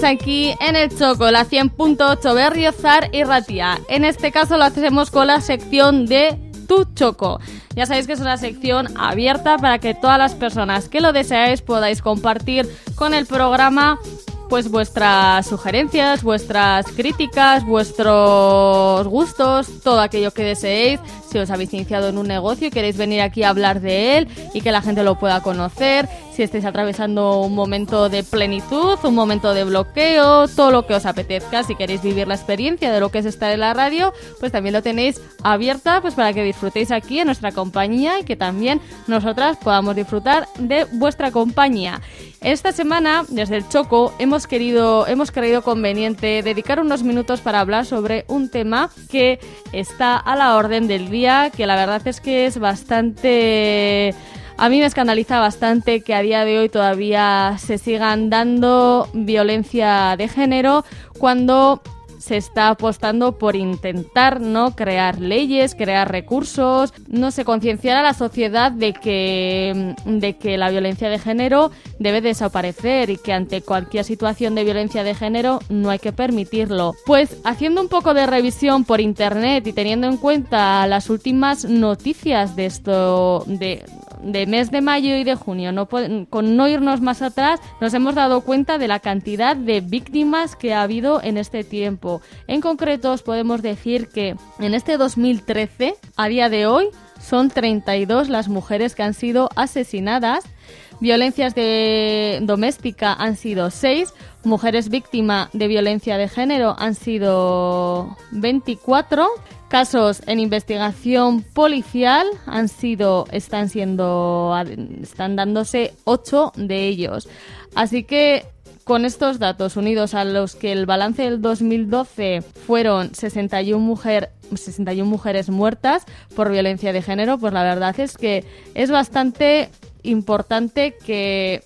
Aquí en el Choco, la 100.8 Berriozar y Ratia. En este caso lo hacemos con la sección de Tu Choco. Ya sabéis que es una sección abierta para que todas las personas que lo deseáis podáis compartir con el programa pues vuestras sugerencias, vuestras críticas, vuestros gustos, todo aquello que deseéis. Si os habéis iniciado en un negocio y queréis venir aquí a hablar de él y que la gente lo pueda conocer, si estáis atravesando un momento de plenitud, un momento de bloqueo, todo lo que os apetezca, si queréis vivir la experiencia de lo que es estar en la radio, pues también lo tenéis abierta pues para que disfrutéis aquí en nuestra compañía y que también nosotras podamos disfrutar de vuestra compañía. Esta semana, desde el Choco, hemos querido, hemos creído conveniente dedicar unos minutos para hablar sobre un tema que está a la orden del día, que la verdad es que es bastante... A mí me escandaliza bastante que a día de hoy todavía se sigan dando violencia de género cuando se está apostando por intentar no crear leyes, crear recursos, no sé, concienciar a la sociedad de que, de que la violencia de género debe desaparecer y que ante cualquier situación de violencia de género no hay que permitirlo. Pues haciendo un poco de revisión por internet y teniendo en cuenta las últimas noticias de esto, de, de mes de mayo y de junio, con no irnos más atrás, nos hemos dado cuenta de la cantidad de víctimas que ha habido en este tiempo. En concreto, os podemos decir que en este 2013, a día de hoy, son 32 las mujeres que han sido asesinadas. Violencias de doméstica han sido 6, mujeres víctimas de violencia de género han sido 24, casos en investigación policial han sido están siendo están dándose 8 de ellos. Así que con estos datos unidos a los que el balance del 2012 fueron 61, mujer, 61 mujeres muertas por violencia de género, pues la verdad es que es bastante importante que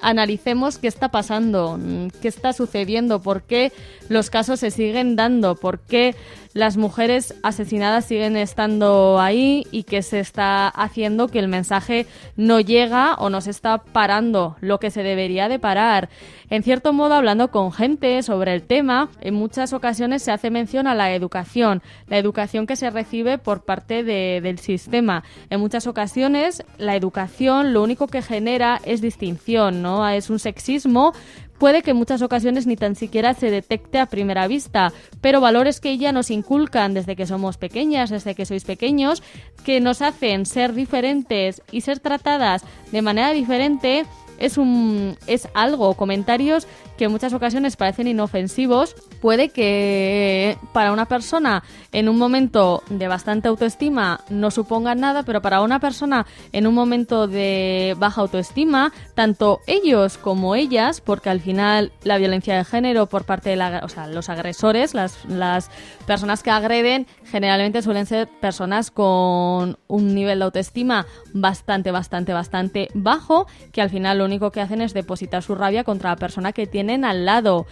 analicemos qué está pasando, qué está sucediendo, por qué los casos se siguen dando, por qué las mujeres asesinadas siguen estando ahí y que se está haciendo que el mensaje no llega o no se está parando lo que se debería de parar. En cierto modo, hablando con gente sobre el tema, en muchas ocasiones se hace mención a la educación, la educación que se recibe por parte de, del sistema. En muchas ocasiones, la educación lo único que genera es distinción, ¿no? Es un sexismo puede que en muchas ocasiones ni tan siquiera se detecte a primera vista, pero valores que ya nos inculcan desde que somos pequeñas, desde que sois pequeños, que nos hacen ser diferentes y ser tratadas de manera diferente, es un es algo, comentarios que en muchas ocasiones parecen inofensivos, puede que para una persona en un momento de bastante autoestima no supongan nada, pero para una persona en un momento de baja autoestima, tanto ellos como ellas, porque al final la violencia de género por parte de la, los agresores, las, las personas que agreden, generalmente suelen ser personas con un nivel de autoestima bastante, bastante, bastante bajo, que al final lo único que hacen es depositar su rabia contra la persona que tienen al lado.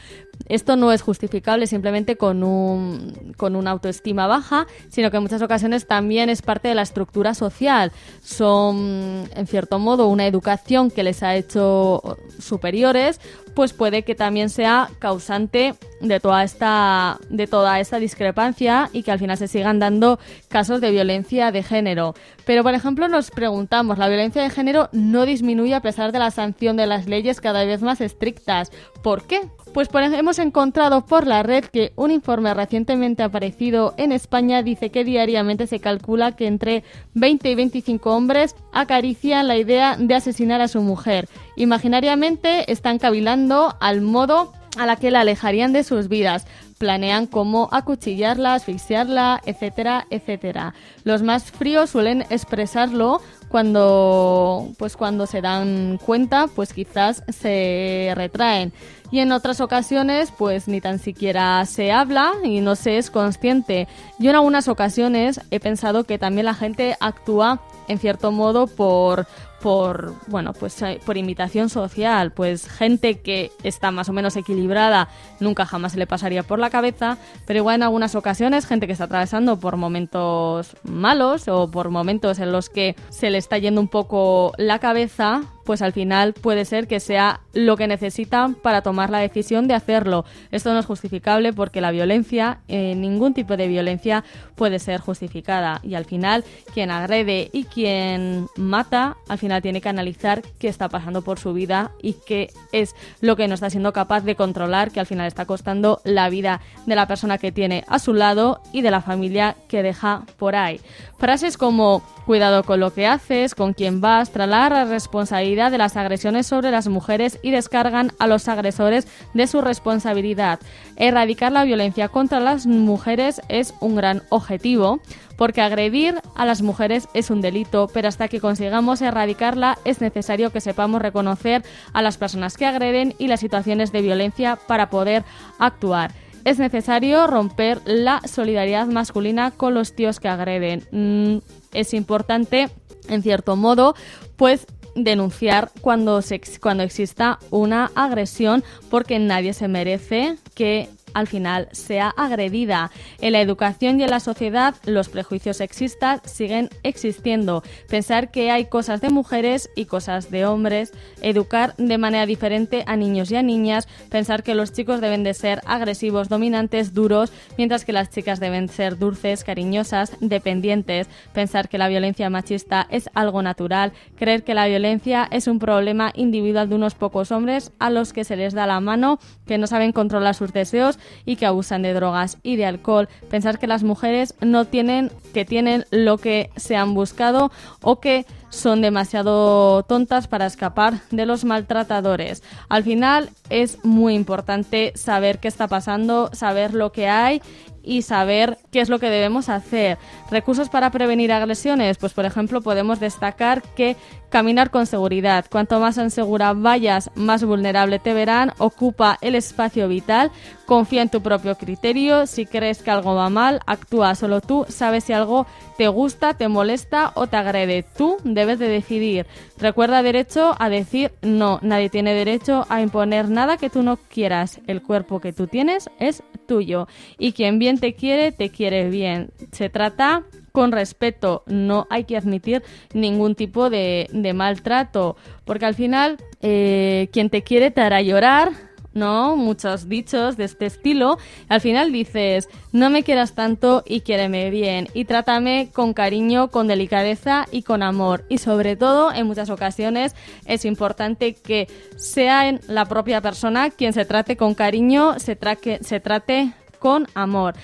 Esto no es justificable simplemente con, un, con una autoestima baja, sino que en muchas ocasiones también es parte de la estructura social. Son, en cierto modo, una educación que les ha hecho superiores, pues puede que también sea causante de toda esta de toda esta discrepancia y que al final se sigan dando casos de violencia de género. Pero por ejemplo nos preguntamos, la violencia de género no disminuye a pesar de la sanción de las leyes cada vez más estrictas. ¿Por qué? Pues hemos encontrado por la red que un informe recientemente aparecido en España dice que diariamente se calcula que entre 20 y 25 hombres acarician la idea de asesinar a su mujer. Imaginariamente están cavilando al modo a la que la alejarían de sus vidas. Planean cómo acuchillarla, asfixiarla, etcétera, etcétera. Los más fríos suelen expresarlo cuando pues cuando se dan cuenta, pues quizás se retraen y en otras ocasiones pues ni tan siquiera se habla y no se es consciente. Yo en algunas ocasiones he pensado que también la gente actúa en cierto modo por por bueno pues eh, por imitación social pues gente que está más o menos equilibrada nunca jamás se le pasaría por la cabeza pero igual en algunas ocasiones gente que está atravesando por momentos malos o por momentos en los que se le está yendo un poco la cabeza pues al final puede ser que sea lo que necesitan para tomar la decisión de hacerlo. Esto no es justificable porque la violencia, eh, ningún tipo de violencia puede ser justificada y al final quien agrede y quien mata, al final tiene que analizar qué está pasando por su vida y qué es lo que no está siendo capaz de controlar, que al final está costando la vida de la persona que tiene a su lado y de la familia que deja por ahí. Frases como cuidado con lo que haces, con quién vas, trasladar la responsabilidad de las agresiones sobre las mujeres y descargan a los agresores de su responsabilidad. Erradicar la violencia contra las mujeres es un gran objetivo porque agredir a las mujeres es un delito, pero hasta que consigamos erradicarla es necesario que sepamos reconocer a las personas que agreden y las situaciones de violencia para poder actuar es necesario romper la solidaridad masculina con los tíos que agreden. Mm, es importante, en cierto modo, pues denunciar cuando, se, cuando exista una agresión porque nadie se merece que al final sea agredida. En la educación y en la sociedad los prejuicios sexistas siguen existiendo. Pensar que hay cosas de mujeres y cosas de hombres, educar de manera diferente a niños y a niñas, pensar que los chicos deben de ser agresivos, dominantes, duros, mientras que las chicas deben ser dulces, cariñosas, dependientes, pensar que la violencia machista es algo natural, creer que la violencia es un problema individual de unos pocos hombres a los que se les da la mano, que no saben controlar sus deseos y que abusan de drogas y de alcohol. Pensar que las mujeres no tienen, que tienen lo que se han buscado o que son demasiado tontas para escapar de los maltratadores. Al final es muy importante saber qué está pasando, saber lo que hay y saber qué es lo que debemos hacer. Recursos para prevenir agresiones, pues por ejemplo podemos destacar que caminar con seguridad. Cuanto más insegura vayas, más vulnerable te verán. Ocupa el espacio vital. Confía en tu propio criterio. Si crees que algo va mal, actúa solo tú. Sabes si algo te gusta, te molesta o te agrede. Tú debes de decidir. Recuerda derecho a decir no. Nadie tiene derecho a imponer nada que tú no quieras. El cuerpo que tú tienes es tuyo. Y quien bien te quiere, te quiere bien. Se trata con respeto, no hay que admitir ningún tipo de, maltrato, porque al final eh, quien te quiere te hará llorar, ¿no? Muchos dichos de este estilo. Al final dices, no me quieras tanto y quiéreme bien. Y trátame con cariño, con delicadeza y con amor. Y sobre todo, en muchas ocasiones, es importante que sea en la propia persona quien se trate con cariño, se, se trate con amor.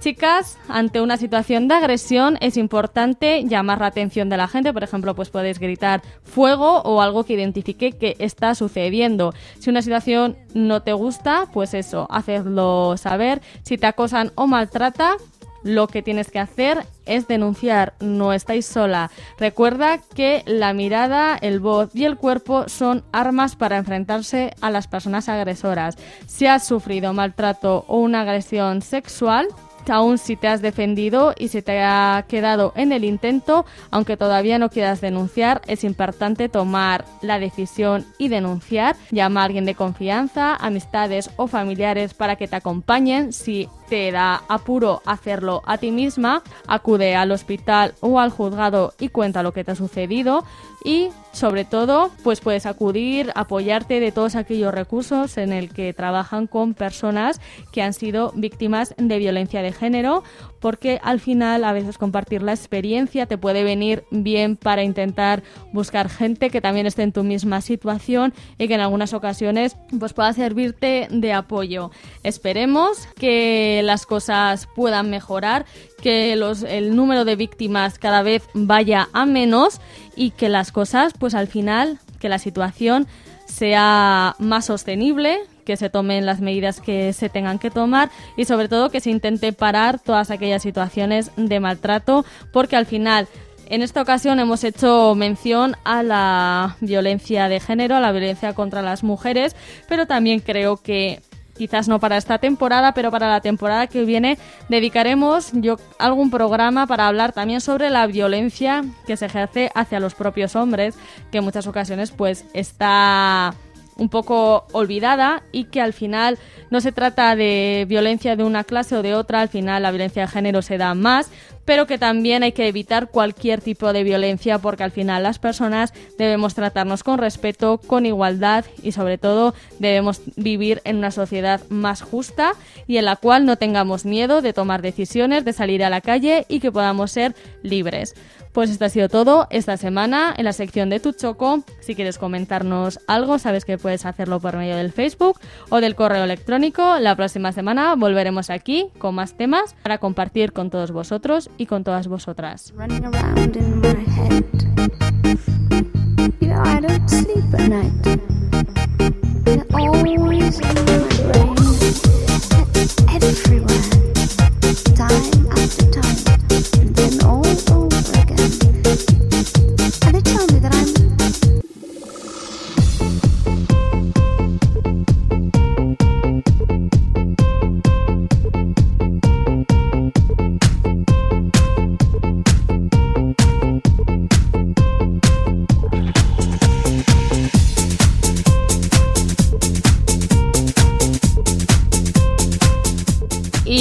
Chicas, ante una situación de agresión es importante llamar la atención de la gente, por ejemplo, pues podéis gritar fuego o algo que identifique que está sucediendo. Si una situación no te gusta, pues eso, hacedlo saber. Si te acosan o maltrata, lo que tienes que hacer es denunciar, no estáis sola. Recuerda que la mirada, el voz y el cuerpo son armas para enfrentarse a las personas agresoras. Si has sufrido maltrato o una agresión sexual, aún si te has defendido y si te ha quedado en el intento, aunque todavía no quieras denunciar, es importante tomar la decisión y denunciar. Llama a alguien de confianza, amistades o familiares para que te acompañen si te da apuro hacerlo a ti misma, acude al hospital o al juzgado y cuenta lo que te ha sucedido y sobre todo pues puedes acudir, apoyarte de todos aquellos recursos en el que trabajan con personas que han sido víctimas de violencia de género porque al final a veces compartir la experiencia te puede venir bien para intentar buscar gente que también esté en tu misma situación y que en algunas ocasiones pues pueda servirte de apoyo. Esperemos que las cosas puedan mejorar, que los, el número de víctimas cada vez vaya a menos y que las cosas pues al final, que la situación sea más sostenible, que se tomen las medidas que se tengan que tomar y sobre todo que se intente parar todas aquellas situaciones de maltrato porque al final en esta ocasión hemos hecho mención a la violencia de género, a la violencia contra las mujeres, pero también creo que quizás no para esta temporada, pero para la temporada que viene dedicaremos yo algún programa para hablar también sobre la violencia que se ejerce hacia los propios hombres, que en muchas ocasiones pues está un poco olvidada y que al final no se trata de violencia de una clase o de otra, al final la violencia de género se da más, pero que también hay que evitar cualquier tipo de violencia porque al final las personas debemos tratarnos con respeto, con igualdad y sobre todo debemos vivir en una sociedad más justa y en la cual no tengamos miedo de tomar decisiones, de salir a la calle y que podamos ser libres. Pues esto ha sido todo esta semana en la sección de Tu Choco. Si quieres comentarnos algo, sabes que puedes hacerlo por medio del Facebook o del correo electrónico. La próxima semana volveremos aquí con más temas para compartir con todos vosotros y con todas vosotras. running around in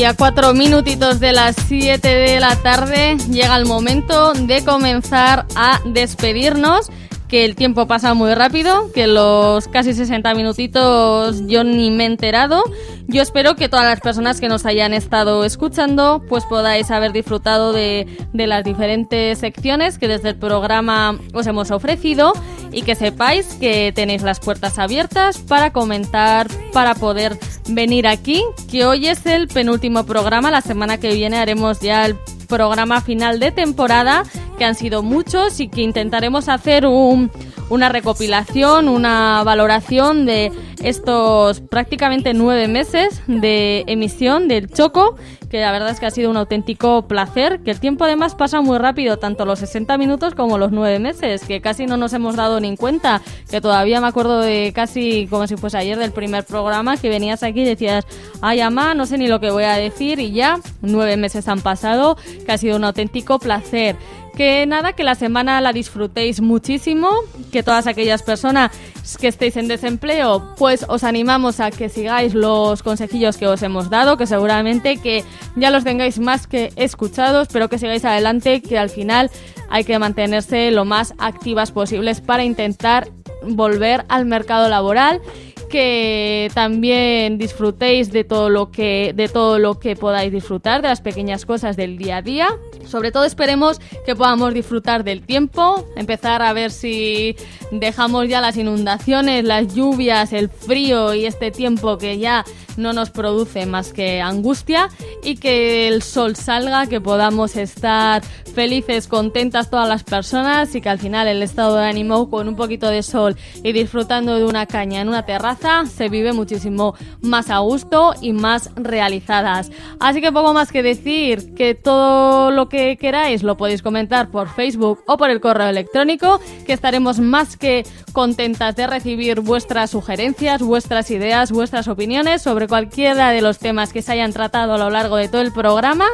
a cuatro minutitos de las 7 de la tarde llega el momento de comenzar a despedirnos. Que el tiempo pasa muy rápido, que los casi 60 minutitos yo ni me he enterado. Yo espero que todas las personas que nos hayan estado escuchando pues podáis haber disfrutado de, de las diferentes secciones que desde el programa os hemos ofrecido y que sepáis que tenéis las puertas abiertas para comentar, para poder venir aquí, que hoy es el penúltimo programa, la semana que viene haremos ya el programa final de temporada, que han sido muchos y que intentaremos hacer un, una recopilación, una valoración de estos prácticamente nueve meses de emisión del Choco, que la verdad es que ha sido un auténtico placer, que el tiempo además pasa muy rápido, tanto los 60 minutos como los nueve meses, que casi no nos hemos dado ni cuenta, que todavía me acuerdo de casi como si fuese ayer del primer programa, que venías aquí y decías, ay, ama, no sé ni lo que voy a decir, y ya nueve meses han pasado, que ha sido un auténtico placer. Que nada, que la semana la disfrutéis muchísimo, todas aquellas personas que estéis en desempleo, pues os animamos a que sigáis los consejillos que os hemos dado, que seguramente que ya los tengáis más que escuchados, pero que sigáis adelante, que al final hay que mantenerse lo más activas posibles para intentar volver al mercado laboral que también disfrutéis de todo lo que de todo lo que podáis disfrutar de las pequeñas cosas del día a día sobre todo esperemos que podamos disfrutar del tiempo empezar a ver si dejamos ya las inundaciones las lluvias el frío y este tiempo que ya no nos produce más que angustia y que el sol salga que podamos estar felices, contentas todas las personas y que al final el estado de ánimo con un poquito de sol y disfrutando de una caña en una terraza se vive muchísimo más a gusto y más realizadas. Así que poco más que decir, que todo lo que queráis lo podéis comentar por Facebook o por el correo electrónico, que estaremos más que contentas de recibir vuestras sugerencias, vuestras ideas, vuestras opiniones sobre cualquiera de los temas que se hayan tratado a lo largo de todo el programa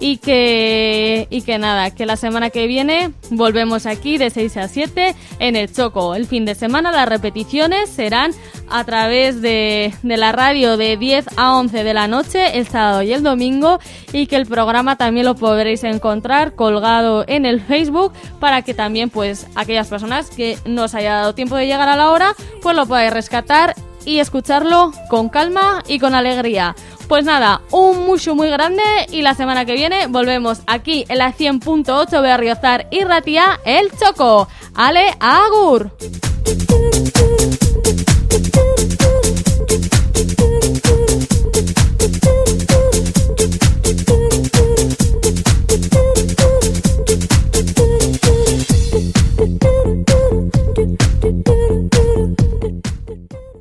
y que y que nada, que la semana que viene volvemos aquí de 6 a 7 en el Choco. El fin de semana las repeticiones serán a través de, de la radio de 10 a 11 de la noche el sábado y el domingo y que el programa también lo podréis encontrar colgado en el Facebook para que también pues aquellas personas que no os haya dado tiempo de llegar a la hora pues lo podáis rescatar y escucharlo con calma y con alegría. Pues nada, un mucho muy grande y la semana que viene volvemos aquí en la 100.8 Berriozar y Ratia, el Choco. Ale, agur.